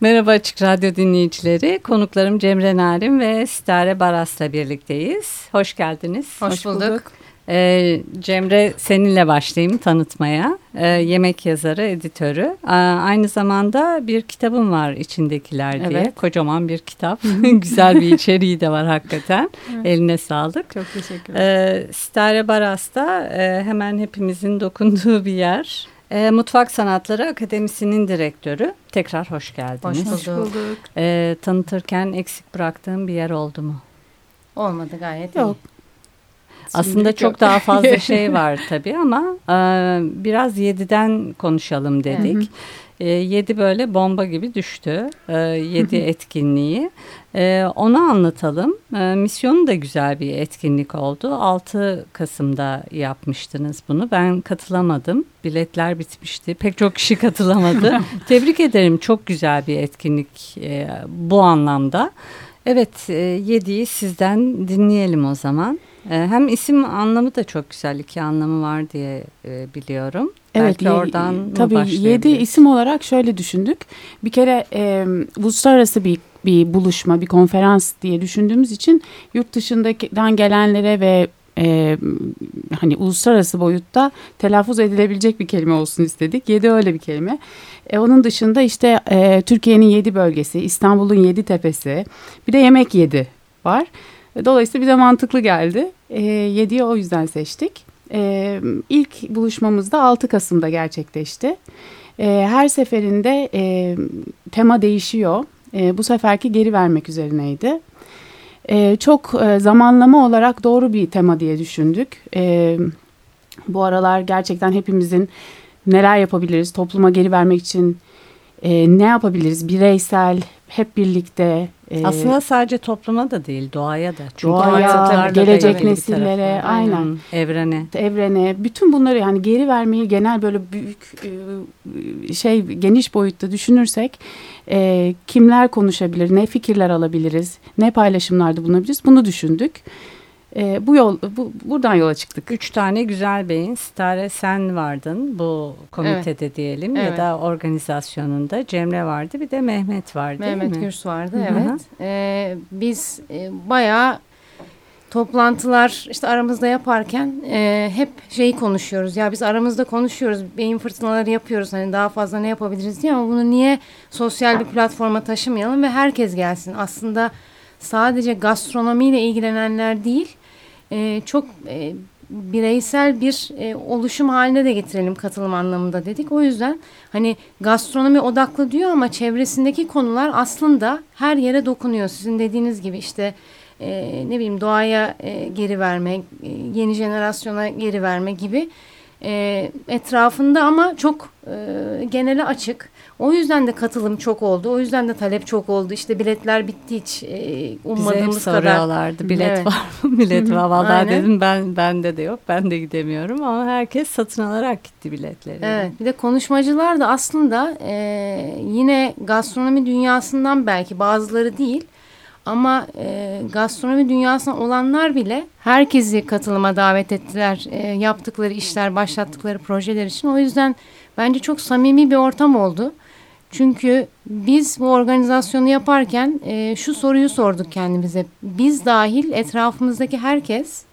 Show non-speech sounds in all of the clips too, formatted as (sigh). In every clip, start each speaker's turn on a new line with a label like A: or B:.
A: Merhaba Açık Radyo dinleyicileri. Konuklarım Cemre Narim ve Sitare Baras'la birlikteyiz. Hoş geldiniz.
B: Hoş, Hoş bulduk. bulduk.
A: Ee, Cemre seninle başlayayım tanıtmaya. Ee, yemek yazarı, editörü. Ee, aynı zamanda bir kitabım var içindekiler diye. Evet. Kocaman bir kitap. (laughs) Güzel bir (laughs) içeriği de var hakikaten. Evet. Eline sağlık.
B: Çok teşekkür ederim.
A: Ee, Sitare Baras da e, hemen hepimizin dokunduğu bir yer. E, Mutfak Sanatları Akademisi'nin direktörü. Tekrar hoş geldiniz.
B: Hoş bulduk. Hoş bulduk.
A: E, tanıtırken eksik bıraktığım bir yer oldu mu?
B: Olmadı gayet
A: Yok. iyi. Aslında çok yok. daha fazla (laughs) şey var tabii ama e, biraz yediden konuşalım dedik. E, yedi böyle bomba gibi düştü. E, yedi etkinliği. E, onu anlatalım. E, misyonu da güzel bir etkinlik oldu. 6 Kasım'da yapmıştınız bunu. Ben katılamadım. Biletler bitmişti. Pek çok kişi katılamadı. (laughs) Tebrik ederim. Çok güzel bir etkinlik e, bu anlamda. Evet, e, Yedi'yi sizden dinleyelim o zaman. E, hem isim anlamı da çok güzel. iki anlamı var diye e, biliyorum. Evet, Belki oradan
C: tabii yedi isim olarak şöyle düşündük. Bir kere e, uluslararası bir bir buluşma, bir konferans diye düşündüğümüz için yurt dışından gelenlere ve e, hani uluslararası boyutta telaffuz edilebilecek bir kelime olsun istedik. Yedi öyle bir kelime. E, onun dışında işte e, Türkiye'nin yedi bölgesi, İstanbul'un yedi tepesi, bir de yemek yedi var. E, dolayısıyla bize mantıklı geldi. E, yediyi o yüzden seçtik. E, ilk buluşmamızda 6 Kasım'da gerçekleşti. E, her seferinde e, tema değişiyor. E, bu seferki geri vermek üzerineydi. E, çok e, zamanlama olarak doğru bir tema diye düşündük. E, bu aralar gerçekten hepimizin neler yapabiliriz, topluma geri vermek için e, ne yapabiliriz bireysel, hep birlikte.
A: E, Aslında sadece topluma da değil doğaya da.
C: Çünkü doğaya, gelecek nesillere aynen.
A: Evrene.
C: Evrene. Bütün bunları yani geri vermeyi genel böyle büyük e, şey geniş boyutta düşünürsek e, kimler konuşabilir, ne fikirler alabiliriz, ne paylaşımlarda bulunabiliriz bunu düşündük. E, bu yol bu, buradan yola çıktık.
A: Üç tane güzel beyin. Stare sen vardın bu komitede evet. diyelim evet. ya da organizasyonunda. Cemre vardı bir de Mehmet vardı
B: Mehmet? Gürs vardı Hı -hı. evet. Ee, biz e, bayağı toplantılar işte aramızda yaparken e, hep şeyi konuşuyoruz. Ya biz aramızda konuşuyoruz, beyin fırtınaları yapıyoruz. Hani daha fazla ne yapabiliriz diye ama bunu niye sosyal bir platforma taşımayalım ve herkes gelsin. Aslında sadece gastronomiyle ilgilenenler değil, e, çok e, bireysel bir e, oluşum haline de getirelim katılım anlamında dedik. O yüzden hani gastronomi odaklı diyor ama çevresindeki konular aslında her yere dokunuyor. Sizin dediğiniz gibi işte e, ne bileyim doğaya e, geri verme, e, yeni jenerasyona geri verme gibi e, etrafında ama çok e, genele açık. O yüzden de katılım çok oldu. O yüzden de talep çok oldu. İşte biletler bitti hiç e, ummadığımız Bize hep
A: kadar. Bilet evet. var mı? (laughs) Bilet var. Vallahi dedim ben bende de yok. Ben de gidemiyorum ama herkes satın alarak gitti biletleri.
B: Evet. Bir de konuşmacılar da aslında e, yine gastronomi dünyasından belki bazıları değil ama e, gastronomi dünyasında olanlar bile herkesi katılıma davet ettiler. E, yaptıkları işler, başlattıkları projeler için. O yüzden bence çok samimi bir ortam oldu. Çünkü biz bu organizasyonu yaparken e, şu soruyu sorduk kendimize. Biz dahil etrafımızdaki herkes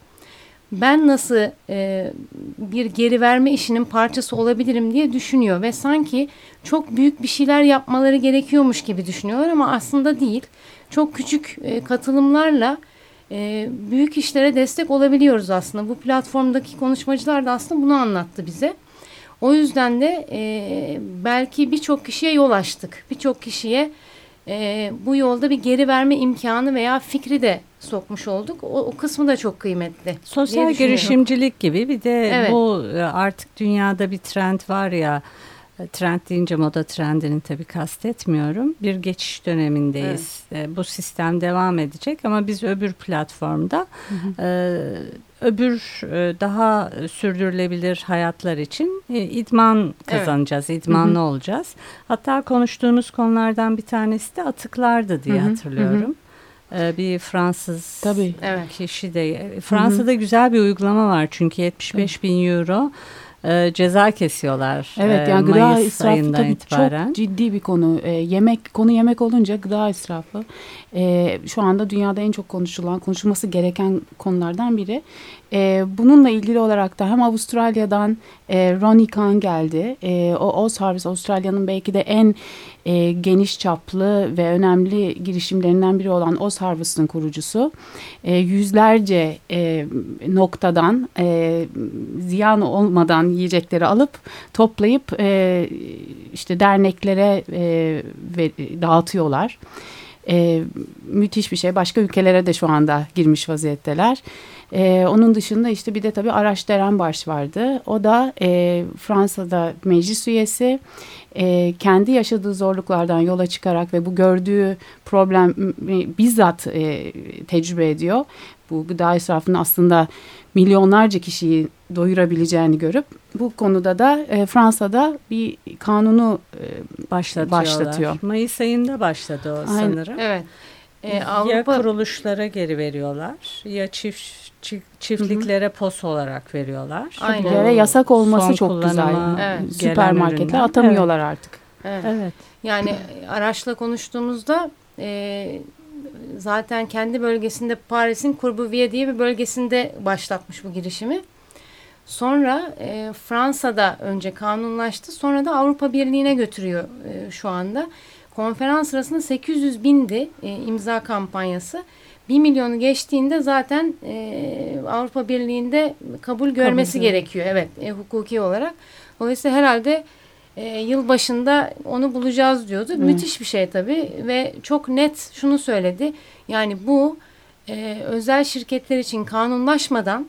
B: ben nasıl e, bir geri verme işinin parçası olabilirim diye düşünüyor. Ve sanki çok büyük bir şeyler yapmaları gerekiyormuş gibi düşünüyorlar ama aslında değil. Çok küçük e, katılımlarla e, büyük işlere destek olabiliyoruz aslında. Bu platformdaki konuşmacılar da aslında bunu anlattı bize. O yüzden de e, belki birçok kişiye yol açtık. Birçok kişiye e, bu yolda bir geri verme imkanı veya fikri de sokmuş olduk. O, o kısmı da çok kıymetli.
A: Sosyal girişimcilik gibi bir de evet. bu e, artık dünyada bir trend var ya trend deyince moda trendini tabii kastetmiyorum. Bir geçiş dönemindeyiz. Evet. E, bu sistem devam edecek ama biz öbür platformda hı hı. E, öbür e, daha sürdürülebilir hayatlar için e, idman kazanacağız. Evet. İdmanlı hı hı. olacağız. Hatta konuştuğunuz konulardan bir tanesi de atıklardı diye hı hı. hatırlıyorum. Hı hı e, bir Fransız Tabii. kişi de Fransa'da hı hı. güzel bir uygulama var çünkü 75 bin euro e, ceza kesiyorlar.
C: Evet yani gıda Mayıs israfı tabii itibaren. çok ciddi bir konu. E, yemek konu yemek olunca gıda israfı e, şu anda dünyada en çok konuşulan, konuşulması gereken konulardan biri. E, bununla ilgili olarak da hem Avustralya'dan e, Ronnie Kahn geldi. E, o Oz Harvest Avustralya'nın belki de en e, geniş çaplı ve önemli girişimlerinden biri olan Oz Harvest'ın kurucusu. E, yüzlerce e, noktadan e, ziyan olmadan yiyecekleri alıp toplayıp e, işte derneklere e, ve, dağıtıyorlar. E, müthiş bir şey. Başka ülkelere de şu anda girmiş vaziyetteler. E, onun dışında işte bir de tabii Araş Derenbaş vardı. O da e, Fransa'da meclis üyesi. E, kendi yaşadığı zorluklardan yola çıkarak ve bu gördüğü problem bizzat e, tecrübe ediyor. Bu gıda israfının aslında milyonlarca kişiyi doyurabileceğini görüp bu konuda da e, Fransa'da bir kanunu e, başlatıyor.
A: Mayıs ayında başladı o Aynen. sanırım.
B: Evet.
A: E, Avrupa... Ya kuruluşlara geri veriyorlar ya çift çiftliklere Hı -hı. pos olarak veriyorlar.
C: Aynen. Yere yasak olması çok güzel. Evet. Süpermarkete atamıyorlar evet. artık.
B: Evet. evet. Yani (clears throat) araçla konuştuğumuzda e, zaten kendi bölgesinde Paris'in Courbevoie diye bir bölgesinde başlatmış bu girişimi. Sonra e, Fransa'da önce kanunlaştı. Sonra da Avrupa Birliği'ne götürüyor e, şu anda. Konferans sırasında 800 bindi e, imza kampanyası. 1 milyonu geçtiğinde zaten e, Avrupa Birliği'nde kabul görmesi kabul gerekiyor. Evet e, hukuki olarak. Dolayısıyla herhalde e, yıl başında onu bulacağız diyordu. Hmm. Müthiş bir şey tabii ve çok net şunu söyledi. Yani bu e, özel şirketler için kanunlaşmadan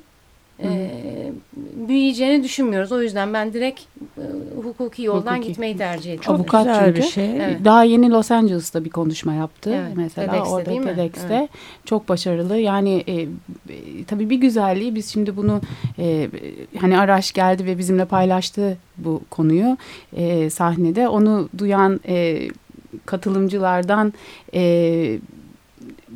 B: e, büyüyeceğini düşünmüyoruz. O yüzden ben direkt e, hukuki yoldan hukuki. gitmeyi tercih ediyorum.
C: Çok Avukat güzel çünkü. bir şey. Evet. Daha yeni Los Angeles'ta bir konuşma yaptı. Evet. Mesela TEDx'te, orada TEDx'te evet. çok başarılı. Yani e, e, tabii bir güzelliği biz şimdi bunu e, hani Araş geldi ve bizimle paylaştı bu konuyu e, sahnede. Onu duyan e, katılımcılardan e,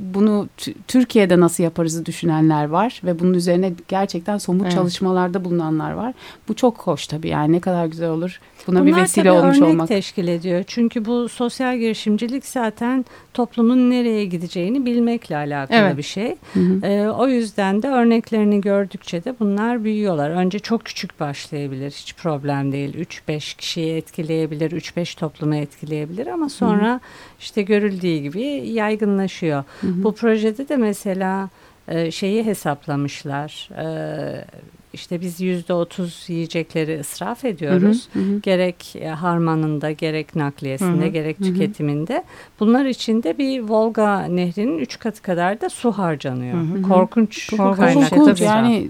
C: bunu Türkiye'de nasıl yaparızı düşünenler var ve bunun üzerine gerçekten somut evet. çalışmalarda bulunanlar var. Bu çok hoş tabii yani ne kadar güzel olur buna Bunlar bir vesile olmuş
A: örnek
C: olmak.
A: teşkil ediyor. Çünkü bu sosyal girişimcilik zaten toplumun nereye gideceğini bilmekle alakalı evet. bir şey. Hı hı. Ee, o yüzden de örneklerini gördükçe de bunlar büyüyorlar. Önce çok küçük başlayabilir. Hiç problem değil. 3-5 kişiyi etkileyebilir. 3-5 toplumu etkileyebilir ama sonra hı hı. işte görüldüğü gibi yaygınlaşıyor. Hı hı. Bu projede de mesela e, şeyi hesaplamışlar. E, işte biz yüzde otuz yiyecekleri ısraf ediyoruz. Hı hı, hı. Gerek e, harmanında, gerek nakliyesinde, hı hı, gerek tüketiminde. Hı. Bunlar içinde bir Volga nehrinin üç katı kadar da su harcanıyor. Hı hı. Korkunç,
C: Korkunç, korkunç yani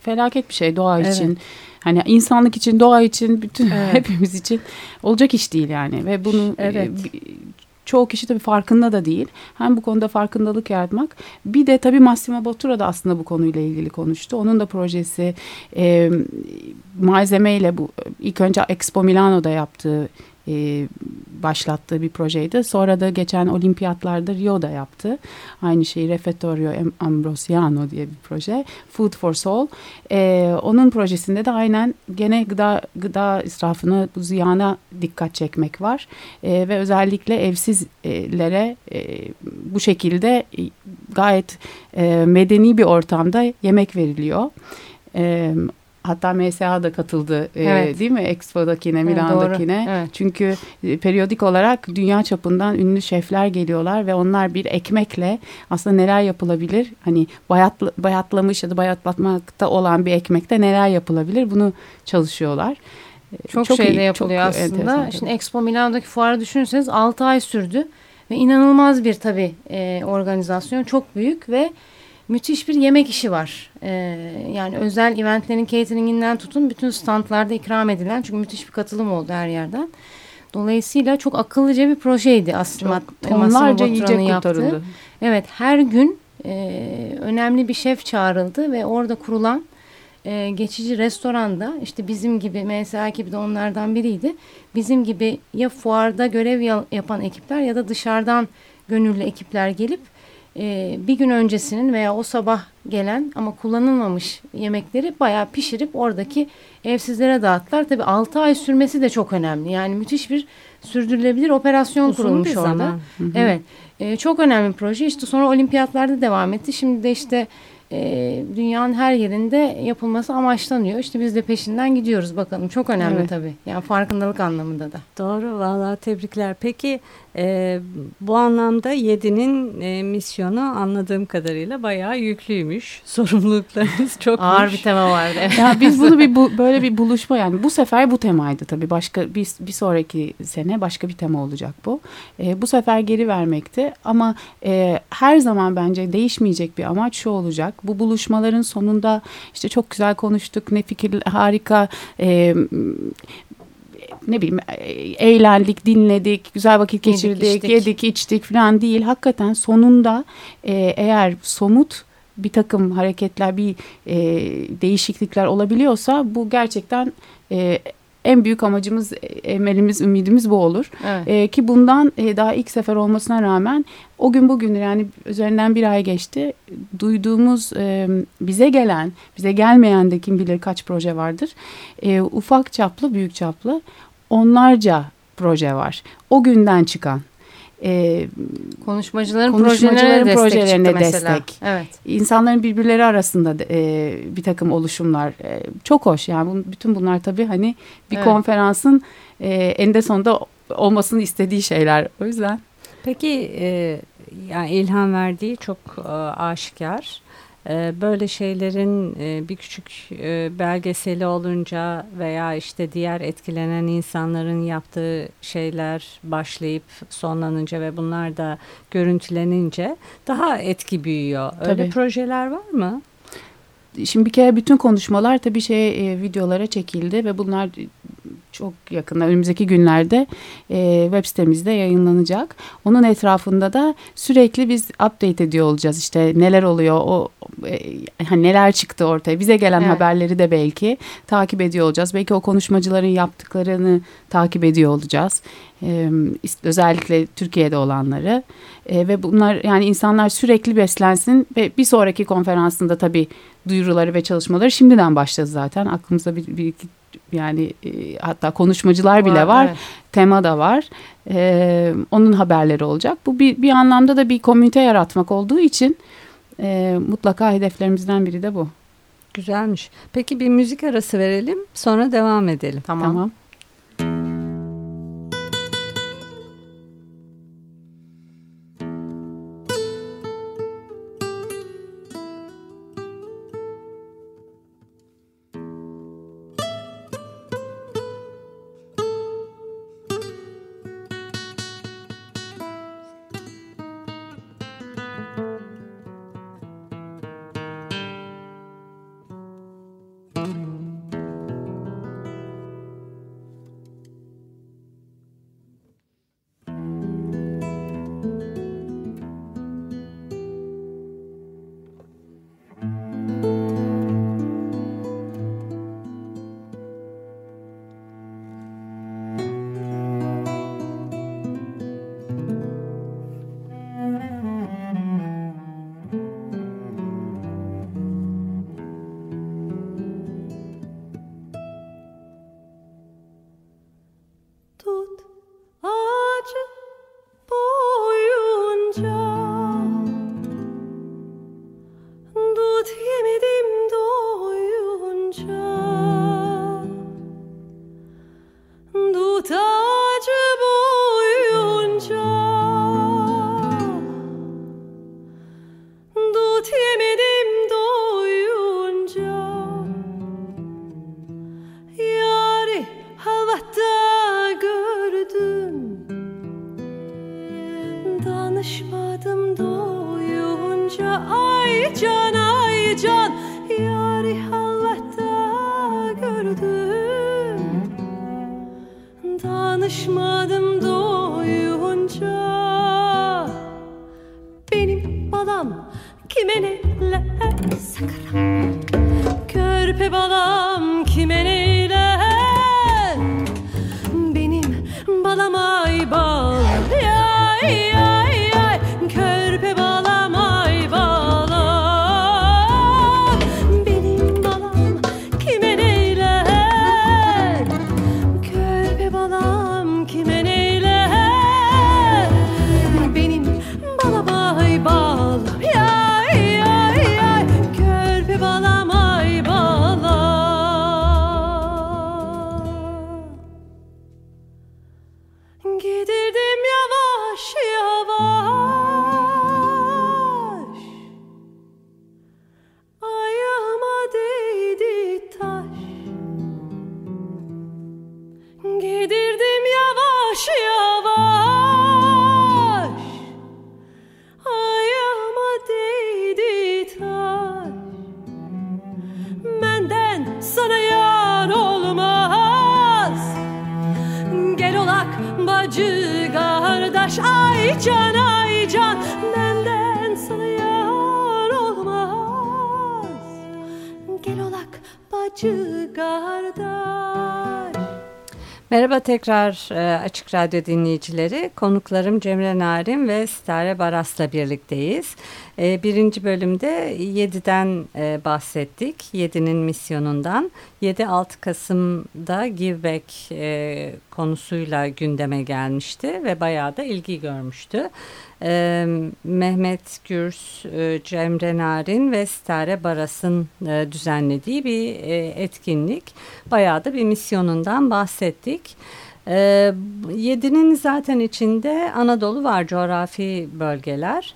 C: felaket bir şey doğa evet. için. Hani insanlık için, doğa için, bütün evet. (laughs) hepimiz için olacak iş değil yani ve bunu e, evet. Çoğu kişi tabii farkında da değil. Hem bu konuda farkındalık yaratmak. Bir de tabii Massimo Bottura da aslında bu konuyla ilgili konuştu. Onun da projesi e, malzemeyle bu ilk önce Expo Milano'da yaptığı e, başlattığı bir projeydi. Sonra da geçen olimpiyatlarda Rio'da yaptı. Aynı şeyi Refettorio Ambrosiano diye bir proje. Food for Soul. E, onun projesinde de aynen gene gıda gıda israfını, bu ziyana dikkat çekmek var. E, ve özellikle evsizlere e, bu şekilde gayet e, medeni bir ortamda yemek veriliyor. E, Hatta MSA da katıldı e, evet. e, değil mi Expo'dakine, Milan'dakine. Evet, Çünkü e, periyodik olarak dünya çapından ünlü şefler geliyorlar ve onlar bir ekmekle aslında neler yapılabilir? Hani bayatla, bayatlamış ya da bayatlatmakta olan bir ekmekte neler yapılabilir? Bunu çalışıyorlar.
B: E, çok, çok şeyde iyi, yapılıyor çok aslında. Şimdi Expo Milano'daki fuarı düşünürseniz 6 ay sürdü ve inanılmaz bir tabii e, organizasyon çok büyük ve müthiş bir yemek işi var. Ee, yani özel eventlerin cateringinden tutun bütün standlarda ikram edilen çünkü müthiş bir katılım oldu her yerden. Dolayısıyla çok akıllıca bir projeydi aslında.
C: Çok tonlarca yiyecek kurtarıldı.
B: Evet her gün e, önemli bir şef çağrıldı ve orada kurulan e, geçici restoranda işte bizim gibi MSA ekibi de onlardan biriydi. Bizim gibi ya fuarda görev yapan ekipler ya da dışarıdan gönüllü ekipler gelip e, bir gün öncesinin veya o sabah gelen ama kullanılmamış yemekleri bayağı pişirip oradaki evsizlere dağıttılar. Tabii 6 ay sürmesi de çok önemli. Yani müthiş bir sürdürülebilir operasyon Uzun kurulmuş orada. Hı hı. Evet. E, çok önemli bir proje. İşte sonra olimpiyatlarda devam etti. Şimdi de işte e, dünyanın her yerinde yapılması amaçlanıyor. İşte biz de peşinden gidiyoruz bakalım. Çok önemli evet. tabii. Yani farkındalık anlamında da.
A: Doğru valla tebrikler. Peki e, bu anlamda YEDİ'nin e, misyonu anladığım kadarıyla bayağı yüklüymüş. (laughs) Sorumluluklarınız çok
B: Ağır bir tema vardı.
C: ya biz bunu bir bu, böyle bir buluşma yani bu sefer bu temaydı tabii. Başka bir, bir sonraki sene başka bir tema olacak bu. E, bu sefer geri vermekti ama e, her zaman bence değişmeyecek bir amaç şu olacak. Bu buluşmaların sonunda işte çok güzel konuştuk. Ne fikir harika e, ne bileyim e, eğlendik, dinledik, güzel vakit geçirdik, yedik, içtik, yedik, içtik falan değil. Hakikaten sonunda e, eğer somut bir takım hareketler, bir e, değişiklikler olabiliyorsa bu gerçekten e, en büyük amacımız, emelimiz, ümidimiz bu olur. Evet. E, ki bundan e, daha ilk sefer olmasına rağmen o gün bugün yani üzerinden bir ay geçti. Duyduğumuz e, bize gelen, bize gelmeyen de kim bilir kaç proje vardır. E, ufak çaplı, büyük çaplı onlarca proje var. O günden çıkan
B: e, konuşmacıların, konuşmacıların projelerine, projelerine destek, destek.
C: Evet. İnsanların birbirleri arasında e, bir takım oluşumlar e, çok hoş. Yani bu, bütün bunlar tabii hani bir evet. konferansın e, eninde sonunda olmasını istediği şeyler. O yüzden.
A: Peki e, yani ilham verdiği çok e, aşikar. Ee, böyle şeylerin e, bir küçük e, belgeseli olunca veya işte diğer etkilenen insanların yaptığı şeyler başlayıp sonlanınca ve bunlar da görüntülenince daha etki büyüyor. Öyle Tabii. projeler var mı?
C: Şimdi bir kere bütün konuşmalar tabii şey e, videolara çekildi ve bunlar çok yakında önümüzdeki günlerde e, web sitemizde yayınlanacak. Onun etrafında da sürekli biz update ediyor olacağız. İşte neler oluyor, o e, neler çıktı ortaya. Bize gelen evet. haberleri de belki takip ediyor olacağız. Belki o konuşmacıların yaptıklarını takip ediyor olacağız. E, özellikle Türkiye'de olanları. E, ve bunlar yani insanlar sürekli beslensin ve bir sonraki konferansında tabii duyuruları ve çalışmaları şimdiden başladı zaten. Aklımızda bir, bir iki yani e, hatta konuşmacılar bile var. var. Evet. Tema da var. E, onun haberleri olacak. Bu bir, bir anlamda da bir komünite yaratmak olduğu için e, mutlaka hedeflerimizden biri de bu.
A: Güzelmiş. Peki bir müzik arası verelim sonra devam edelim.
C: Tamam. tamam.
D: Bacı kardeş ay can ay can Benden sana yar olmaz. Gel olak bacı kardeş
A: Merhaba tekrar e, Açık Radyo dinleyicileri. Konuklarım Cemre Narin ve Stare Baras'la birlikteyiz. E, birinci bölümde 7'den e, bahsettik. 7'nin misyonundan. 7-6 Kasım'da Give Back konusuyla gündeme gelmişti ve bayağı da ilgi görmüştü. E, Mehmet Gürs, e, Cemre Narin ve Stare Baras'ın e, düzenlediği bir e, etkinlik. Bayağı da bir misyonundan bahsettik. Yedi'nin zaten içinde Anadolu var, coğrafi bölgeler.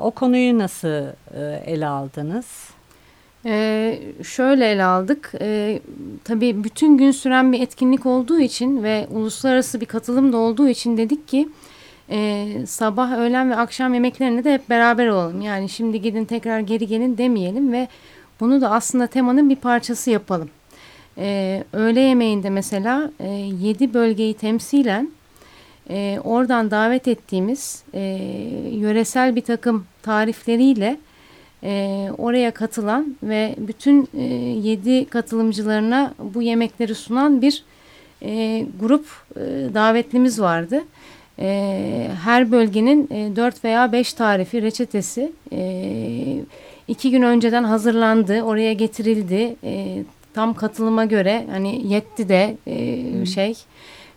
A: O konuyu nasıl e, ele aldınız?
B: Ee, şöyle ele aldık. Ee, tabii bütün gün süren bir etkinlik olduğu için ve uluslararası bir katılım da olduğu için dedik ki e, sabah, öğlen ve akşam yemeklerinde de hep beraber olalım. Yani şimdi gidin tekrar geri gelin demeyelim ve bunu da aslında temanın bir parçası yapalım. Ee, öğle yemeğinde mesela e, 7 bölgeyi temsilen e, oradan davet ettiğimiz e, yöresel bir takım tarifleriyle e, oraya katılan ve bütün e, yedi katılımcılarına bu yemekleri sunan bir e, grup e, davetlimiz vardı. E, her bölgenin e, 4 veya 5 tarifi, reçetesi e, iki gün önceden hazırlandı, oraya getirildi. E, tam katılıma göre hani yetti de e, şey...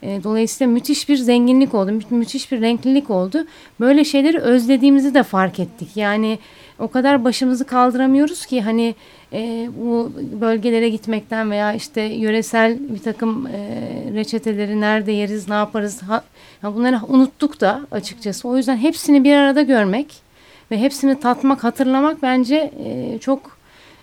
B: E, dolayısıyla müthiş bir zenginlik oldu, mü müthiş bir renklilik oldu. Böyle şeyleri özlediğimizi de fark ettik. Yani o kadar başımızı kaldıramıyoruz ki hani e, bu bölgelere gitmekten veya işte yöresel bir takım e, reçeteleri nerede yeriz, ne yaparız ha, bunları unuttuk da açıkçası. O yüzden hepsini bir arada görmek ve hepsini tatmak, hatırlamak bence e, çok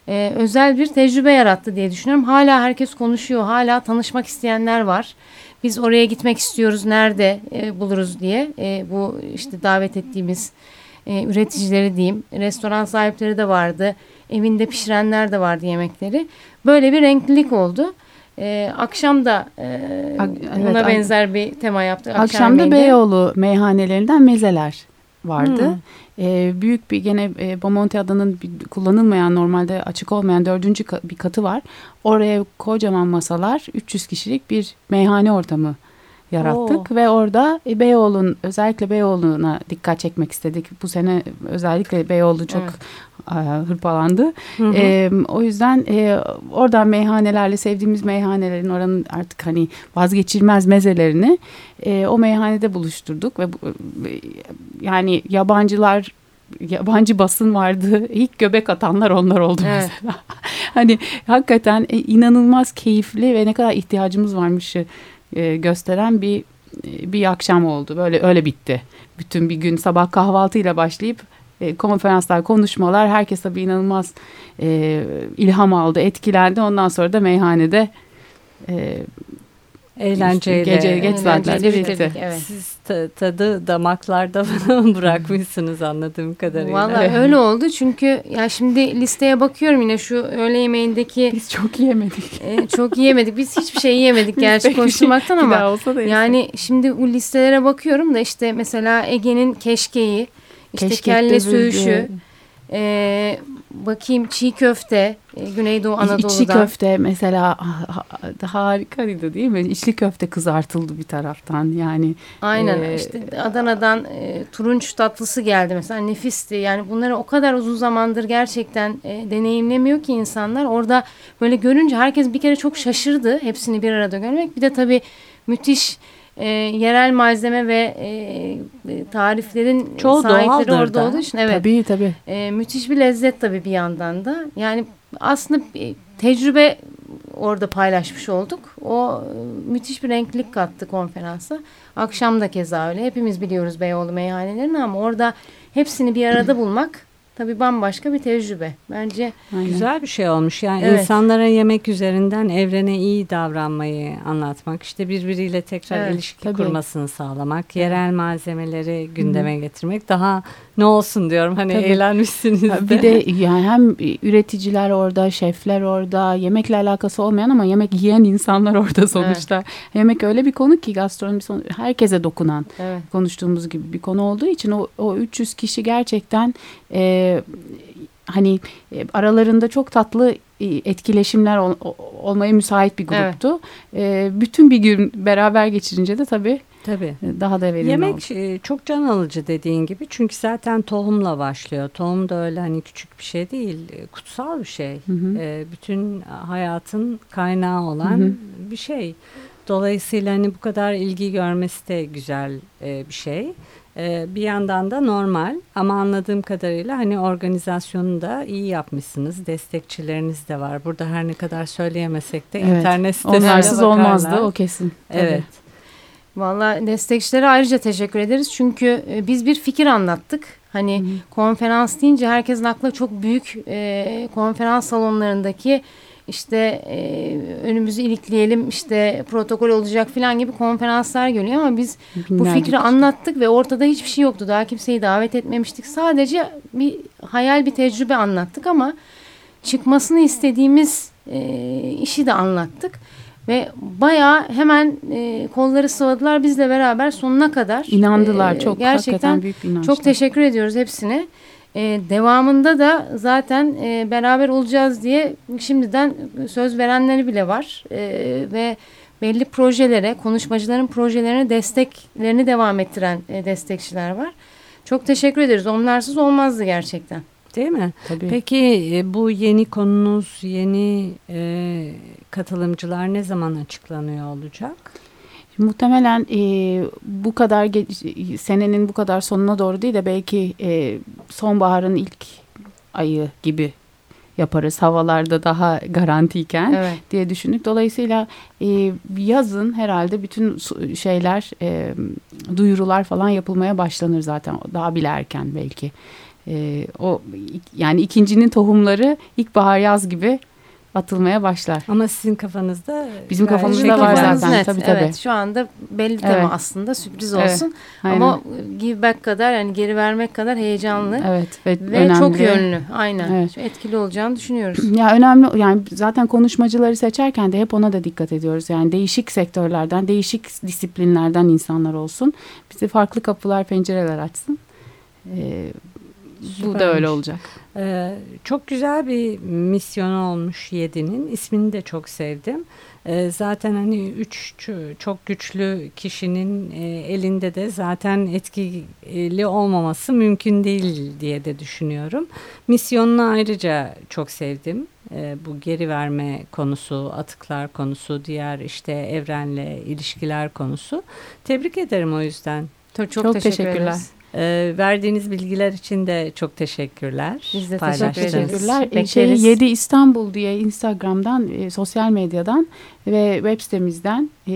B: e, özel bir tecrübe yarattı diye düşünüyorum. Hala herkes konuşuyor, hala tanışmak isteyenler var. Biz oraya gitmek istiyoruz, nerede e, buluruz diye e, bu işte davet ettiğimiz e, üreticileri diyeyim. Restoran sahipleri de vardı, evinde pişirenler de vardı yemekleri. Böyle bir renklilik oldu. E, akşam da e, evet, buna benzer bir tema yaptık.
C: Akşam da Beyoğlu meyhanelerinden mezeler vardı. Hmm. E, büyük bir gene e, Bomonti adanın bir, kullanılmayan normalde açık olmayan dördüncü ka bir katı var. Oraya kocaman masalar 300 kişilik bir meyhane ortamı yarattık Oo. ve orada e, Beyoğlu'nun özellikle Beyoğlu'na dikkat çekmek istedik. Bu sene özellikle Beyoğlu çok evet. e, hırpalandı. Hı hı. E, o yüzden e, oradan meyhanelerle sevdiğimiz meyhanelerin oranın artık hani vazgeçilmez mezelerini e, o meyhanede buluşturduk ve e, yani yabancılar yabancı basın vardı. İlk göbek atanlar onlar oldu evet. mesela. (laughs) hani hakikaten inanılmaz keyifli ve ne kadar ihtiyacımız varmış e, gösteren bir e, bir akşam oldu. Böyle öyle bitti. Bütün bir gün sabah kahvaltıyla başlayıp e, konferanslar, konuşmalar herkes tabii inanılmaz ilham aldı, etkilendi. Ondan sonra da meyhanede
A: Eğlenceyle.
C: Gece geç
B: bitirdik, Evet.
A: Siz ta- tadı damaklarda (laughs) bırakmışsınız anladığım kadarıyla.
B: Valla öyle oldu çünkü ya şimdi listeye bakıyorum yine şu öğle yemeğindeki
C: Biz çok yiyemedik.
B: e, çok yiyemedik. Biz hiçbir şey yiyemedik gerçi
C: şey-
B: koşturmaktan
C: Bir
B: ama
C: olsa da
B: yani şimdi bu listelere bakıyorum da işte mesela Ege'nin keşkeği, işte
C: Keşkekte
B: kelle söğüşü, e, bakayım çiğ köfte, e, Güneydoğu Anadolu'dan.
C: İçli köfte mesela ha- ha- harikaydı değil mi? İçli köfte kızartıldı bir taraftan yani.
B: Aynen
C: Ee,
B: işte Adana'dan e, turunç tatlısı geldi mesela nefisti. Yani bunları o kadar uzun zamandır gerçekten e, deneyimlemiyor ki insanlar. Orada böyle görünce herkes bir kere çok şaşırdı hepsini bir arada görmek. Bir de tabii müthiş e, yerel malzeme ve e, e, tariflerin
A: Çoğu
B: sahipleri orada
A: da.
B: olduğu için evet
C: Tabii tabii.
B: e, müthiş bir lezzet tabii bir yandan da. Yani aslında tecrübe orada paylaşmış olduk. O e, müthiş bir renklilik kattı konferansa. Akşam da keza öyle. Hepimiz biliyoruz Beyoğlu meyhanelerini ama orada hepsini bir arada bulmak tabii bambaşka bir tecrübe. Bence
C: Aynen.
A: Güzel bir şey olmuş. Yani
B: Evet.
A: insanlara yemek üzerinden evrene iyi davranmayı anlatmak, işte birbiriyle tekrar
B: Evet,
A: ilişki
C: tabii.
A: kurmasını sağlamak, yerel malzemeleri gündeme getirmek daha ne olsun diyorum. Hani
C: Tabii.
A: eğlenmişsiniz de.
C: Bir de yani hem üreticiler orada, şefler orada, yemekle alakası olmayan ama yemek yiyen insanlar orada sonuçta. Yemek öyle bir konu ki gastronomi son- herkese dokunan
B: evet.
C: konuştuğumuz gibi bir konu olduğu için o, o 300 kişi gerçekten e, hani e, aralarında çok tatlı e, etkileşimler ol- olmaya müsait bir
B: Evet.
C: gruptu. E, bütün bir gün beraber geçirince de tabii
A: Tabii.
C: e, daha da verimli.
A: Yemek e, çok can alıcı dediğin gibi çünkü zaten tohumla başlıyor. Tohum da öyle hani küçük bir şey değil, e, kutsal bir şey.
C: Hı hı.
A: E, bütün hayatın kaynağı olan
C: Hı hı.
A: bir şey. Dolayısıyla hani bu kadar ilgi görmesi de güzel bir şey. Bir yandan da normal ama anladığım kadarıyla hani organizasyonu da iyi yapmışsınız. Destekçileriniz de var. Burada her ne kadar söyleyemesek de
C: Evet.
A: internet sitesine
C: Onlarsız
A: bakarlar.
C: olmazdı o kesin.
A: Evet.
B: Vallahi destekçilere ayrıca teşekkür ederiz. Çünkü e, biz bir fikir anlattık. Hani konferans deyince herkesin aklına çok büyük e, konferans salonlarındaki işte e, önümüzü ilikleyelim işte protokol olacak falan gibi konferanslar geliyor ama biz bu
C: Binlerce
B: fikri
C: kişi.
B: anlattık ve ortada hiçbir şey yoktu. Daha kimseyi davet etmemiştik. Sadece bir hayal bir tecrübe anlattık ama çıkmasını istediğimiz e, işi de anlattık. Ve bayağı hemen e, kolları sıvadılar bizle beraber sonuna kadar.
C: İnandılar
B: E,
C: çok
B: gerçekten
C: büyük bir
B: çok teşekkür ediyoruz hepsine. Ee, devamında da zaten e, beraber olacağız diye şimdiden söz verenleri bile var. Ee, ve belli projelere, konuşmacıların projelerine desteklerini devam ettiren e, destekçiler var. Çok teşekkür ederiz. Onlarsız olmazdı gerçekten.
A: Değil mi?
C: Tabii.
A: Peki e, bu yeni konunuz, yeni e, katılımcılar ne zaman açıklanıyor olacak?
C: Muhtemelen e, bu kadar senenin bu kadar sonuna doğru değil de belki e, sonbaharın ilk ayı gibi yaparız. Havalarda daha garantiyken
B: Evet.
C: diye düşündük. Dolayısıyla e, yazın herhalde bütün şeyler e, duyurular falan yapılmaya başlanır zaten. Daha bile erken belki. E, o yani ikincinin tohumları ilkbahar yaz gibi atılmaya başlar.
A: Ama sizin kafanızda
C: Bizim kafamızda
A: şekil
C: var zaten. Tabii, tabii.
B: Evet, şu anda belli tema
C: Evet.
B: aslında sürpriz
C: Evet,
B: olsun.
C: Aynen.
B: Ama give back kadar yani geri vermek kadar heyecanlı
C: evet ve,
B: ve
C: önemli.
B: çok yönlü. Aynen.
C: Evet.
B: Çok etkili olacağını düşünüyoruz. (clears throat)
C: Ya önemli yani zaten konuşmacıları seçerken de hep ona da dikkat ediyoruz. Yani değişik sektörlerden, değişik disiplinlerden insanlar olsun. Bize farklı kapılar, pencereler açsın. Ee, bu
A: Süpermiş.
C: da öyle olacak.
A: Ee, çok güzel bir misyonu olmuş Yedi'nin. İsmini de çok sevdim. Ee, zaten hani üç çok güçlü kişinin e, elinde de zaten etkili olmaması mümkün değil diye de düşünüyorum. Misyonunu ayrıca çok sevdim. Ee, bu geri verme konusu, atıklar konusu, diğer işte evrenle ilişkiler konusu. Tebrik ederim o yüzden.
B: Çok,
C: Çok teşekkürler.
B: ederiz.
A: Ee, verdiğiniz bilgiler için de çok teşekkürler.
B: Biz de.
C: Teşekkürler.
B: Bekleriz.
C: Şey, 7 İstanbul diye Instagram'dan, e, sosyal medyadan ve web sitemizden e,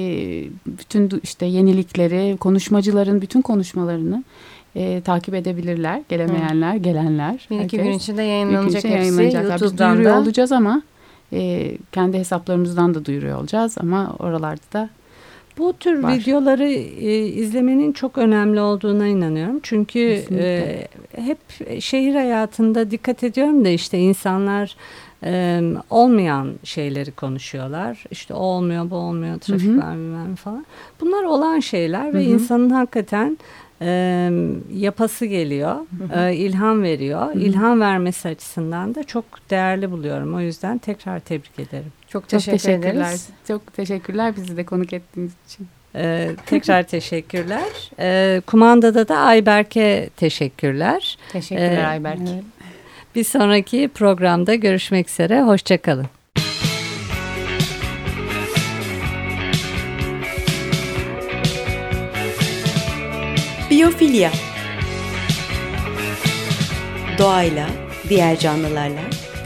C: bütün işte yenilikleri, konuşmacıların bütün konuşmalarını e, takip edebilirler. Gelemeyenler, gelenler.
B: Bir iki gün içinde yayınlanacak
C: içinde
B: hepsi.
C: yayınlanacaklar. Biz
B: YouTube'dan
C: duyuruyor
B: da.
C: olacağız ama e, kendi hesaplarımızdan da duyuruyor olacağız ama oralarda da
A: Bu tür
C: var.
A: videoları e, izlemenin çok önemli olduğuna inanıyorum. Çünkü e, hep şehir hayatında dikkat ediyorum da işte insanlar e, olmayan şeyleri konuşuyorlar. İşte o olmuyor, bu olmuyor, trafik
C: Hı hı.
A: var bilmem falan. Bunlar olan şeyler ve
C: Hı hı.
A: insanın hakikaten e, yapası geliyor, e, ilham veriyor. İlham vermesi açısından da çok değerli buluyorum. O yüzden tekrar tebrik ederim.
B: Çok
C: Çok
B: teşekkür
C: teşekkürler.
B: ederiz.
C: Çok teşekkürler bizi de konuk ettiğiniz için.
A: Ee, tekrar teşekkürler. Ee, kumandada da Ayberk'e teşekkürler.
B: Teşekkürler
A: Ee,
B: Ayberk.
A: Bir sonraki programda görüşmek üzere. Hoşçakalın.
E: Biyofilya Doğayla, diğer canlılarla,